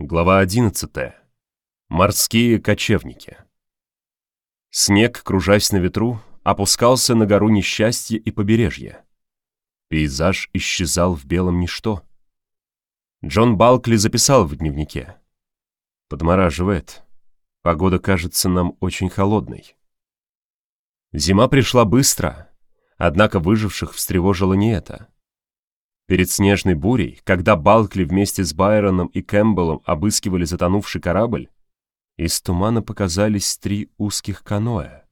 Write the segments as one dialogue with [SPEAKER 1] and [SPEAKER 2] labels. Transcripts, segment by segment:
[SPEAKER 1] Глава 11. Морские кочевники. Снег, кружась на ветру, опускался на гору несчастья и побережья. Пейзаж исчезал в белом ничто. Джон Балкли записал в дневнике. «Подмораживает. Погода кажется нам очень холодной». Зима пришла быстро, однако выживших встревожило не это. Перед снежной бурей, когда Балкли вместе с Байроном и Кэмпбеллом обыскивали затонувший корабль, из тумана показались три узких каноэ.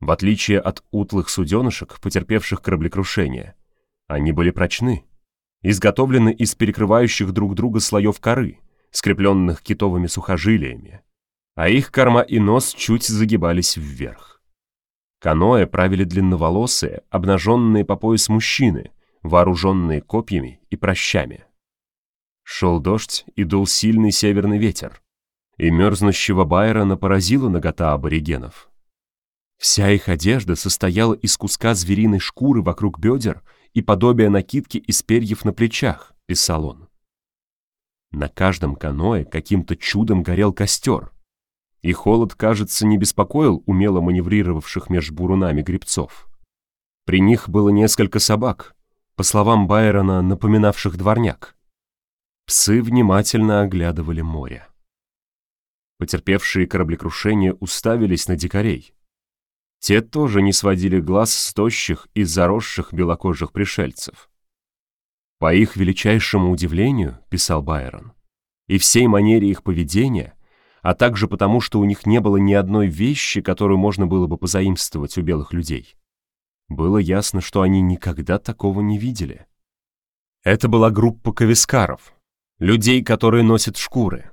[SPEAKER 1] В отличие от утлых суденышек, потерпевших кораблекрушение, они были прочны, изготовлены из перекрывающих друг друга слоев коры, скрепленных китовыми сухожилиями, а их корма и нос чуть загибались вверх. Каноэ правили длинноволосые, обнаженные по пояс мужчины — вооруженные копьями и прощами. Шел дождь и дул сильный северный ветер, и мерзнущего Байрона поразила нагота аборигенов. Вся их одежда состояла из куска звериной шкуры вокруг бедер и подобия накидки из перьев на плечах, писал он. На каждом каное каким-то чудом горел костер, и холод, кажется, не беспокоил умело маневрировавших меж бурунами грибцов. При них было несколько собак, по словам Байрона, напоминавших дворняк. Псы внимательно оглядывали море. Потерпевшие кораблекрушение уставились на дикарей. Те тоже не сводили глаз с тощих и заросших белокожих пришельцев. По их величайшему удивлению, писал Байрон, и всей манере их поведения, а также потому, что у них не было ни одной вещи, которую можно было бы позаимствовать у белых людей. Было ясно, что они никогда такого не видели. Это была группа кавискаров, людей, которые носят шкуры.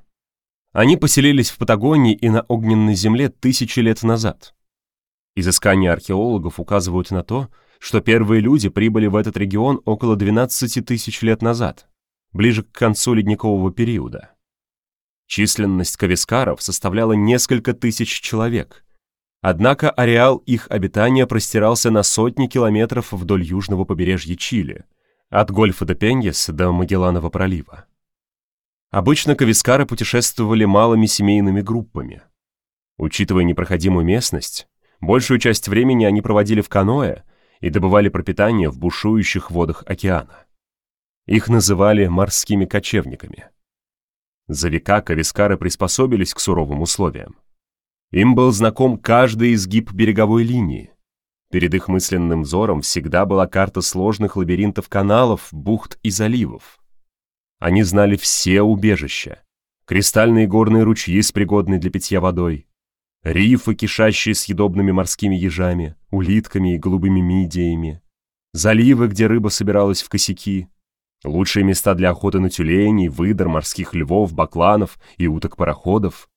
[SPEAKER 1] Они поселились в Патагонии и на огненной земле тысячи лет назад. Изыскания археологов указывают на то, что первые люди прибыли в этот регион около 12 тысяч лет назад, ближе к концу ледникового периода. Численность кавискаров составляла несколько тысяч человек, Однако ареал их обитания простирался на сотни километров вдоль южного побережья Чили, от Гольфа де Пеньес до Магелланова пролива. Обычно кавискары путешествовали малыми семейными группами. Учитывая непроходимую местность, большую часть времени они проводили в каноэ и добывали пропитание в бушующих водах океана. Их называли морскими кочевниками. За века кавискары приспособились к суровым условиям. Им был знаком каждый изгиб береговой линии. Перед их мысленным взором всегда была карта сложных лабиринтов каналов, бухт и заливов. Они знали все убежища. Кристальные горные ручьи с пригодной для питья водой, рифы, кишащие съедобными морскими ежами, улитками и голубыми мидиями, заливы, где рыба собиралась в косяки, лучшие места для охоты на тюленей, выдор, морских львов, бакланов и уток-пароходов,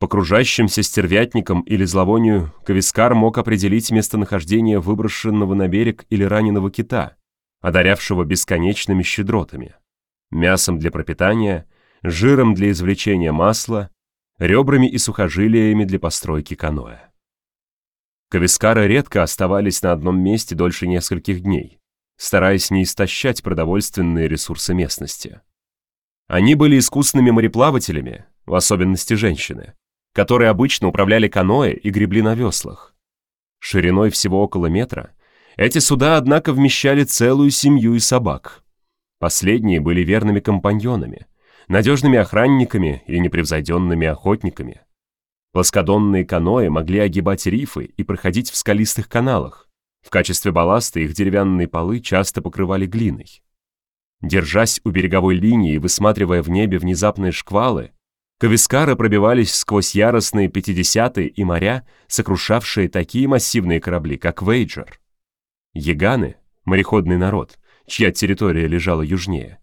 [SPEAKER 1] по кружащимся стервятникам или зловонию Кавискар мог определить местонахождение выброшенного на берег или раненого кита, одарявшего бесконечными щедротами, мясом для пропитания, жиром для извлечения масла, ребрами и сухожилиями для постройки каноэ. Кавискары редко оставались на одном месте дольше нескольких дней, стараясь не истощать продовольственные ресурсы местности. Они были искусными мореплавателями, в особенности женщины, которые обычно управляли каноэ и гребли на веслах. Шириной всего около метра, эти суда, однако, вмещали целую семью и собак. Последние были верными компаньонами, надежными охранниками и непревзойденными охотниками. Плоскодонные каноэ могли огибать рифы и проходить в скалистых каналах. В качестве балласта их деревянные полы часто покрывали глиной. Держась у береговой линии и высматривая в небе внезапные шквалы, Кавискары пробивались сквозь яростные пятидесятые и моря, сокрушавшие такие массивные корабли, как Вейджер. Яганы, мореходный народ, чья территория лежала южнее,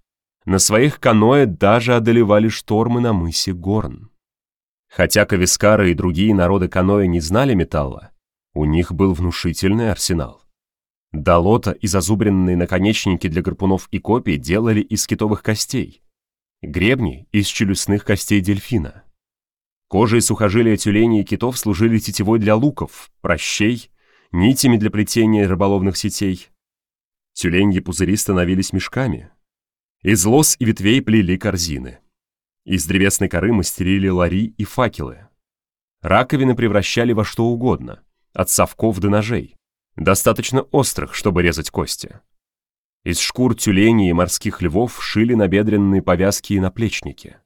[SPEAKER 1] на своих каноэ даже одолевали штормы на мысе Горн. Хотя Кавискары и другие народы каноэ не знали металла, у них был внушительный арсенал. Долота и зазубренные наконечники для гарпунов и копий делали из китовых костей – Гребни из челюстных костей дельфина. Кожа и сухожилия тюленей и китов служили тетивой для луков, прощей, нитями для плетения рыболовных сетей. Тюленьи пузыри становились мешками. Из лос и ветвей плели корзины. Из древесной коры мастерили лари и факелы. Раковины превращали во что угодно, от совков до ножей, достаточно острых, чтобы резать кости. Из шкур тюленей и морских львов шили набедренные повязки и наплечники.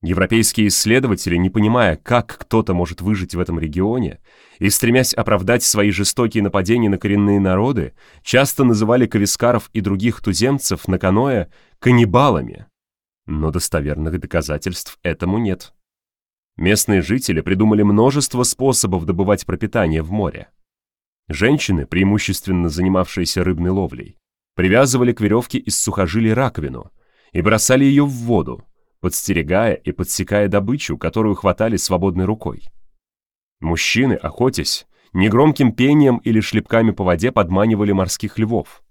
[SPEAKER 1] Европейские исследователи, не понимая, как кто-то может выжить в этом регионе, и стремясь оправдать свои жестокие нападения на коренные народы, часто называли кавискаров и других туземцев на каноэ каннибалами. Но достоверных доказательств этому нет. Местные жители придумали множество способов добывать пропитание в море. Женщины, преимущественно занимавшиеся рыбной ловлей, привязывали к веревке из сухожилий раковину и бросали ее в воду, подстерегая и подсекая добычу, которую хватали свободной рукой. Мужчины, охотясь, негромким пением или шлепками по воде подманивали морских львов,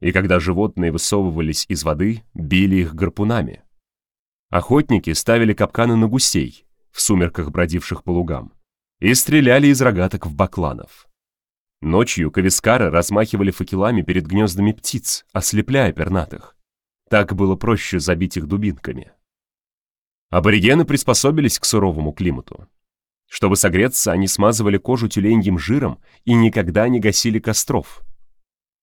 [SPEAKER 1] и когда животные высовывались из воды, били их гарпунами. Охотники ставили капканы на гусей, в сумерках бродивших по лугам, и стреляли из рогаток в бакланов. Ночью кавискары размахивали факелами перед гнездами птиц, ослепляя пернатых. Так было проще забить их дубинками. Аборигены приспособились к суровому климату. Чтобы согреться, они смазывали кожу тюленьим жиром и никогда не гасили костров.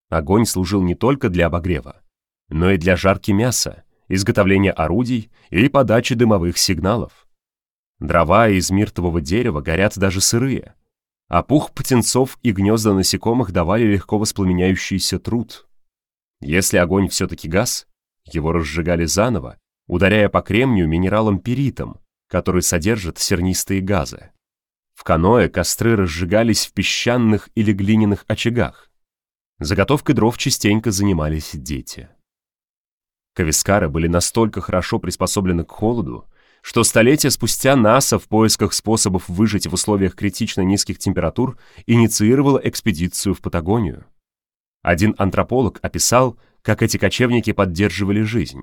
[SPEAKER 1] Огонь служил не только для обогрева, но и для жарки мяса, изготовления орудий и подачи дымовых сигналов. Дрова из миртового дерева горят даже сырые, а пух птенцов и гнезда насекомых давали легко воспламеняющийся труд. Если огонь все-таки газ, его разжигали заново ударяя по кремнию минералом перитом, который содержит сернистые газы. В каноэ костры разжигались в песчаных или глиняных очагах. Заготовкой дров частенько занимались дети. Кавискары были настолько хорошо приспособлены к холоду, что столетия спустя НАСА в поисках способов выжить в условиях критично низких температур инициировала экспедицию в Патагонию. Один антрополог описал, как эти кочевники поддерживали жизнь.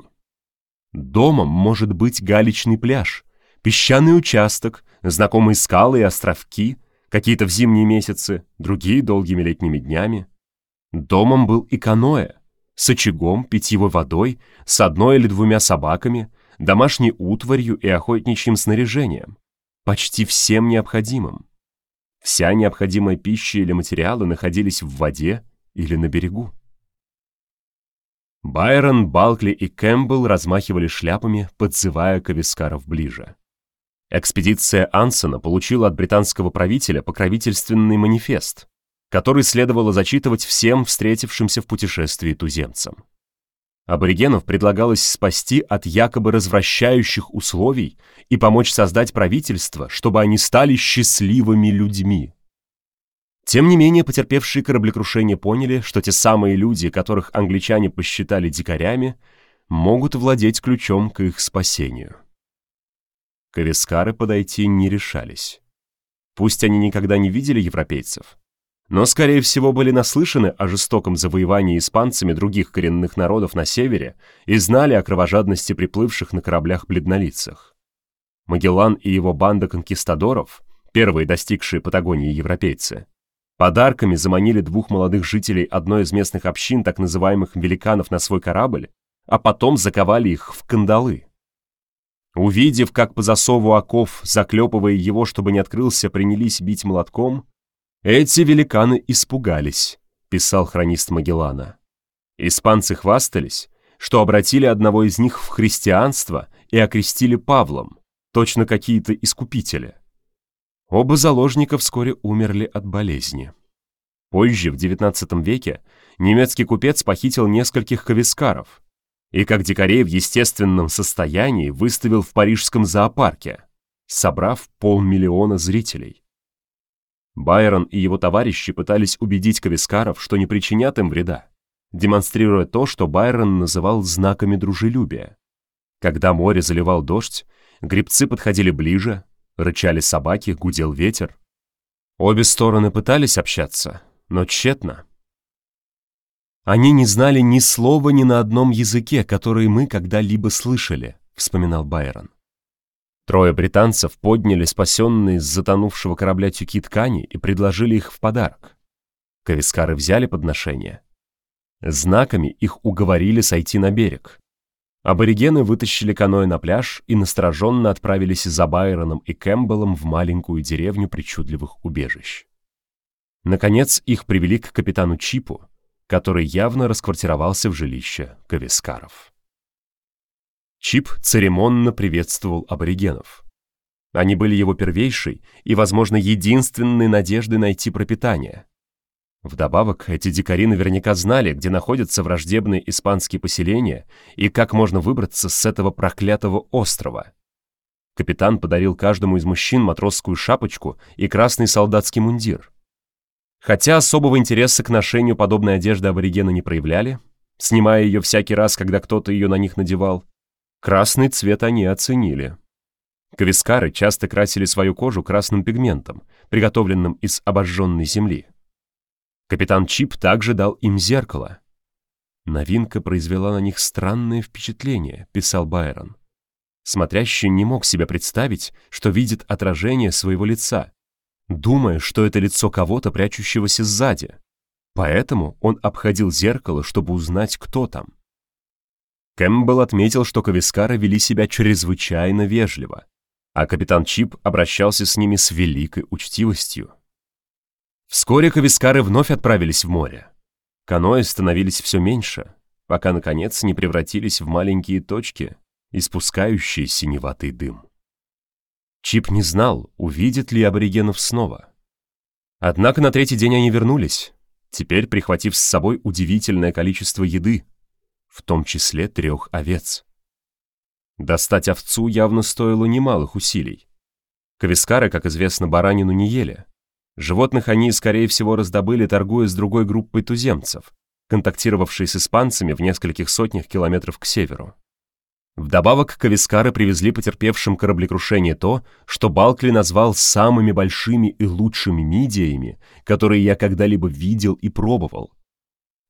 [SPEAKER 1] Домом может быть галечный пляж, песчаный участок, знакомые скалы и островки, какие-то в зимние месяцы, другие долгими летними днями. Домом был и каноэ, с очагом, питьевой водой, с одной или двумя собаками, домашней утварью и охотничьим снаряжением, почти всем необходимым. Вся необходимая пища или материалы находились в воде или на берегу. Байрон, Балкли и Кэмпбелл размахивали шляпами, подзывая Кавискаров ближе. Экспедиция Ансона получила от британского правителя покровительственный манифест, который следовало зачитывать всем встретившимся в путешествии туземцам. Аборигенов предлагалось спасти от якобы развращающих условий и помочь создать правительство, чтобы они стали счастливыми людьми. Тем не менее, потерпевшие кораблекрушение поняли, что те самые люди, которых англичане посчитали дикарями, могут владеть ключом к их спасению. Кавискары подойти не решались. Пусть они никогда не видели европейцев, но, скорее всего, были наслышаны о жестоком завоевании испанцами других коренных народов на севере и знали о кровожадности приплывших на кораблях бледнолицах. Магеллан и его банда конкистадоров, первые достигшие Патагонии европейцы, Подарками заманили двух молодых жителей одной из местных общин, так называемых великанов, на свой корабль, а потом заковали их в кандалы. Увидев, как по засову оков, заклепывая его, чтобы не открылся, принялись бить молотком, эти великаны испугались, писал хронист Магеллана. Испанцы хвастались, что обратили одного из них в христианство и окрестили Павлом, точно какие-то искупители. Оба заложника вскоре умерли от болезни. Позже, в XIX веке, немецкий купец похитил нескольких кавискаров и как дикарей в естественном состоянии выставил в парижском зоопарке, собрав полмиллиона зрителей. Байрон и его товарищи пытались убедить кавискаров, что не причинят им вреда, демонстрируя то, что Байрон называл знаками дружелюбия. Когда море заливал дождь, грибцы подходили ближе, Рычали собаки, гудел ветер. Обе стороны пытались общаться, но тщетно. «Они не знали ни слова ни на одном языке, который мы когда-либо слышали», — вспоминал Байрон. Трое британцев подняли спасенные с затонувшего корабля тюки ткани и предложили их в подарок. Кавискары взяли подношение. Знаками их уговорили сойти на берег. Аборигены вытащили каноэ на пляж и настороженно отправились за Байроном и Кэмпбеллом в маленькую деревню причудливых убежищ. Наконец их привели к капитану Чипу, который явно расквартировался в жилище Кавискаров. Чип церемонно приветствовал аборигенов. Они были его первейшей и, возможно, единственной надеждой найти пропитание. Вдобавок, эти дикари наверняка знали, где находятся враждебные испанские поселения и как можно выбраться с этого проклятого острова. Капитан подарил каждому из мужчин матросскую шапочку и красный солдатский мундир. Хотя особого интереса к ношению подобной одежды аборигены не проявляли, снимая ее всякий раз, когда кто-то ее на них надевал, красный цвет они оценили. Кавискары часто красили свою кожу красным пигментом, приготовленным из обожженной земли. Капитан Чип также дал им зеркало. Новинка произвела на них странное впечатление, писал Байрон. Смотрящий не мог себе представить, что видит отражение своего лица, думая, что это лицо кого-то, прячущегося сзади. Поэтому он обходил зеркало, чтобы узнать, кто там. Кэмпбелл отметил, что Кавискары вели себя чрезвычайно вежливо, а капитан Чип обращался с ними с великой учтивостью. Вскоре Кавискары вновь отправились в море. Каноэ становились все меньше, пока, наконец, не превратились в маленькие точки, испускающие синеватый дым. Чип не знал, увидит ли аборигенов снова. Однако на третий день они вернулись, теперь прихватив с собой удивительное количество еды, в том числе трех овец. Достать овцу явно стоило немалых усилий. Кавискары, как известно, баранину не ели, Животных они, скорее всего, раздобыли, торгуя с другой группой туземцев, контактировавшей с испанцами в нескольких сотнях километров к северу. Вдобавок, кавискары привезли потерпевшим кораблекрушение то, что Балкли назвал самыми большими и лучшими мидиями, которые я когда-либо видел и пробовал.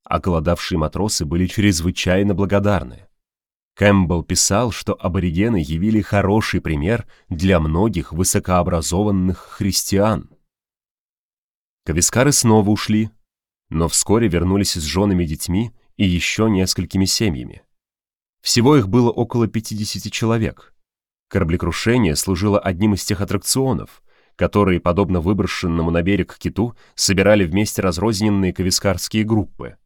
[SPEAKER 1] А голодавшие матросы были чрезвычайно благодарны. Кэмпбелл писал, что аборигены явили хороший пример для многих высокообразованных христиан. Кавискары снова ушли, но вскоре вернулись с женами и детьми и еще несколькими семьями. Всего их было около 50 человек. Кораблекрушение служило одним из тех аттракционов, которые, подобно выброшенному на берег киту, собирали вместе разрозненные кавискарские группы.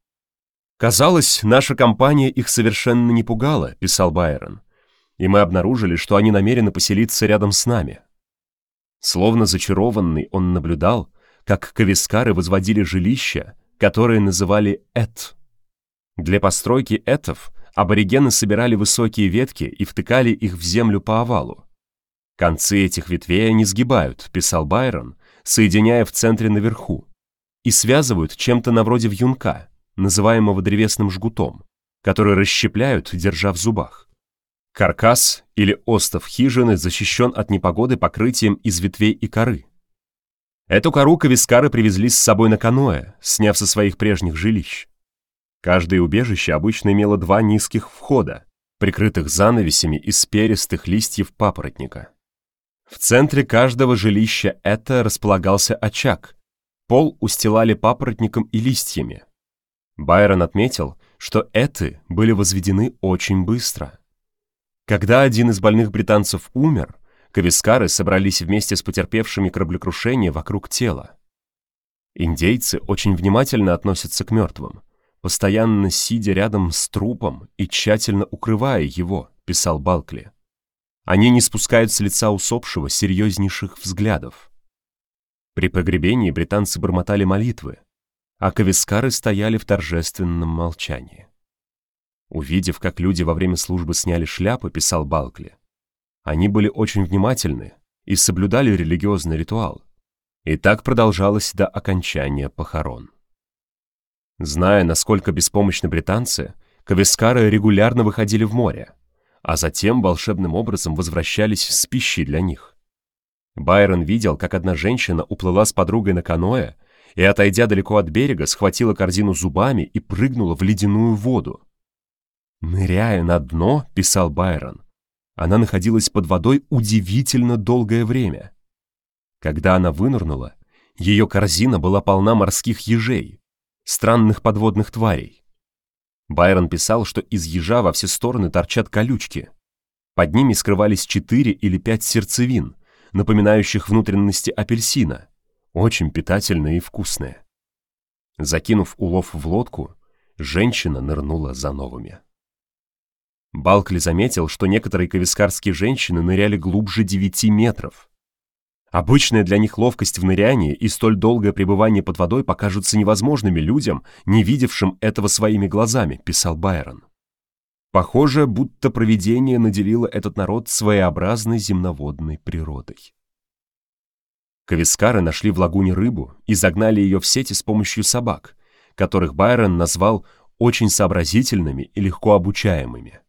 [SPEAKER 1] «Казалось, наша компания их совершенно не пугала», — писал Байрон, «и мы обнаружили, что они намерены поселиться рядом с нами». Словно зачарованный, он наблюдал, как кавискары возводили жилища, которые называли «эт». Для постройки «этов» аборигены собирали высокие ветки и втыкали их в землю по овалу. «Концы этих ветвей они сгибают», — писал Байрон, соединяя в центре наверху, и связывают чем-то на вроде вьюнка, называемого древесным жгутом, который расщепляют, держа в зубах. Каркас или остов хижины защищен от непогоды покрытием из ветвей и коры. Эту кору кавискары привезли с собой на каноэ, сняв со своих прежних жилищ. Каждое убежище обычно имело два низких входа, прикрытых занавесями из перистых листьев папоротника. В центре каждого жилища это располагался очаг. Пол устилали папоротником и листьями. Байрон отметил, что эты были возведены очень быстро. Когда один из больных британцев умер, Кавискары собрались вместе с потерпевшими кораблекрушение вокруг тела. Индейцы очень внимательно относятся к мертвым, постоянно сидя рядом с трупом и тщательно укрывая его, писал Балкли. Они не спускают с лица усопшего серьезнейших взглядов. При погребении британцы бормотали молитвы, а кавискары стояли в торжественном молчании. Увидев, как люди во время службы сняли шляпы, писал Балкли, они были очень внимательны и соблюдали религиозный ритуал. И так продолжалось до окончания похорон. Зная, насколько беспомощны британцы, кавискары регулярно выходили в море, а затем волшебным образом возвращались с пищей для них. Байрон видел, как одна женщина уплыла с подругой на каноэ и, отойдя далеко от берега, схватила корзину зубами и прыгнула в ледяную воду. «Ныряя на дно», — писал Байрон, она находилась под водой удивительно долгое время. Когда она вынырнула, ее корзина была полна морских ежей, странных подводных тварей. Байрон писал, что из ежа во все стороны торчат колючки. Под ними скрывались четыре или пять сердцевин, напоминающих внутренности апельсина, очень питательные и вкусные. Закинув улов в лодку, женщина нырнула за новыми. Балкли заметил, что некоторые кавискарские женщины ныряли глубже 9 метров. Обычная для них ловкость в нырянии и столь долгое пребывание под водой покажутся невозможными людям, не видевшим этого своими глазами, писал Байрон. Похоже, будто провидение наделило этот народ своеобразной земноводной природой. Кавискары нашли в лагуне рыбу и загнали ее в сети с помощью собак, которых Байрон назвал очень сообразительными и легко обучаемыми.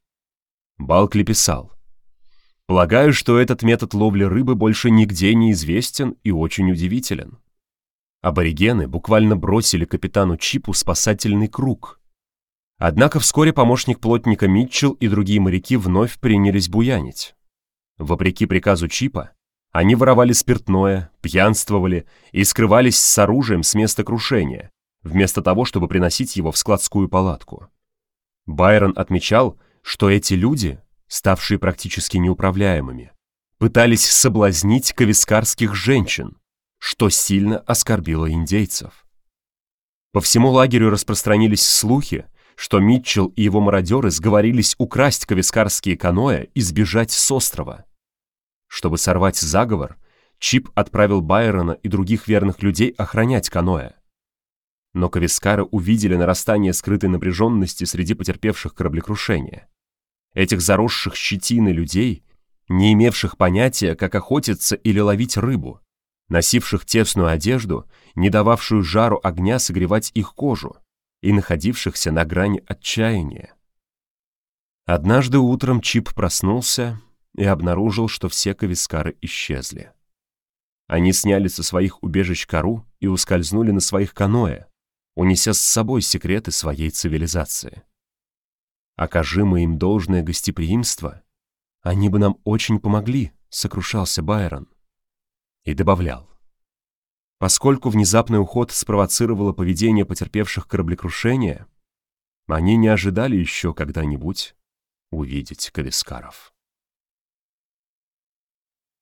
[SPEAKER 1] Балкли писал, «Полагаю, что этот метод ловли рыбы больше нигде не известен и очень удивителен. Аборигены буквально бросили капитану Чипу спасательный круг. Однако вскоре помощник плотника Митчелл и другие моряки вновь принялись буянить. Вопреки приказу Чипа, они воровали спиртное, пьянствовали и скрывались с оружием с места крушения, вместо того, чтобы приносить его в складскую палатку. Байрон отмечал, что эти люди, ставшие практически неуправляемыми, пытались соблазнить кавискарских женщин, что сильно оскорбило индейцев. По всему лагерю распространились слухи, что Митчелл и его мародеры сговорились украсть кавискарские каноэ и сбежать с острова. Чтобы сорвать заговор, Чип отправил Байрона и других верных людей охранять каноэ. Но кавискары увидели нарастание скрытой напряженности среди потерпевших кораблекрушения этих заросших щетиной людей, не имевших понятия, как охотиться или ловить рыбу, носивших тесную одежду, не дававшую жару огня согревать их кожу, и находившихся на грани отчаяния. Однажды утром Чип проснулся и обнаружил, что все кавискары исчезли. Они сняли со своих убежищ кору и ускользнули на своих каноэ, унеся с собой секреты своей цивилизации. Окажи мы им должное гостеприимство, они бы нам очень помогли, сокрушался Байрон. И добавлял. Поскольку внезапный уход спровоцировало поведение потерпевших кораблекрушения, они не ожидали еще когда-нибудь увидеть Кавискаров.